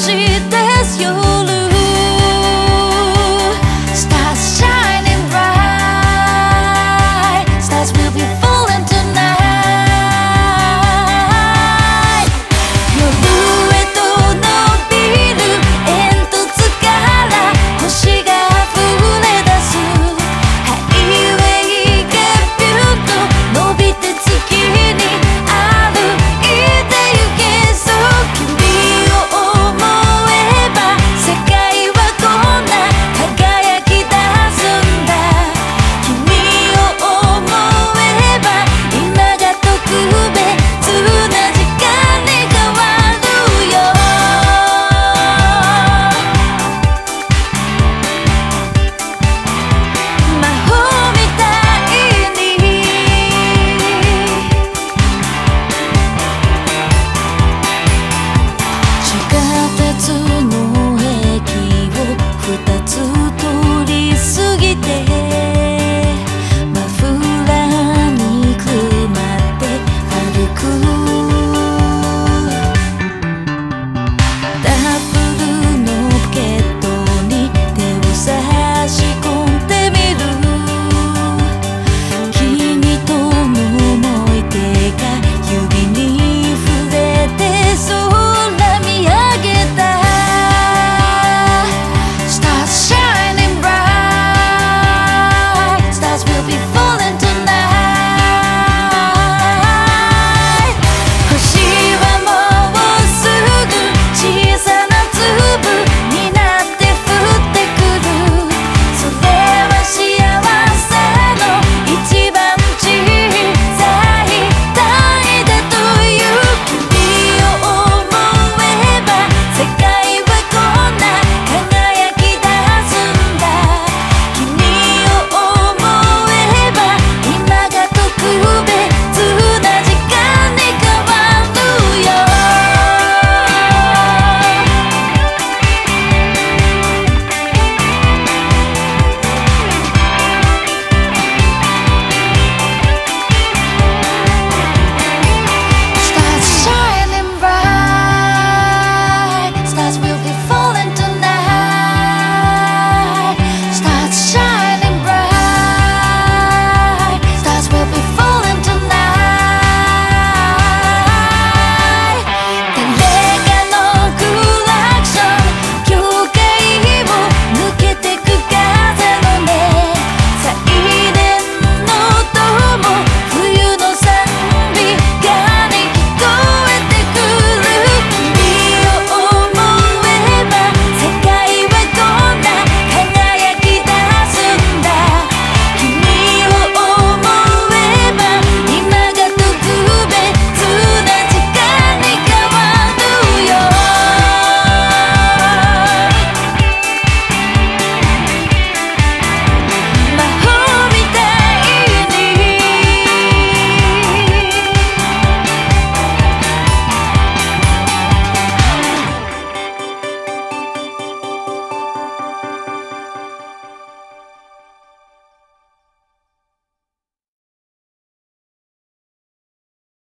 Скажи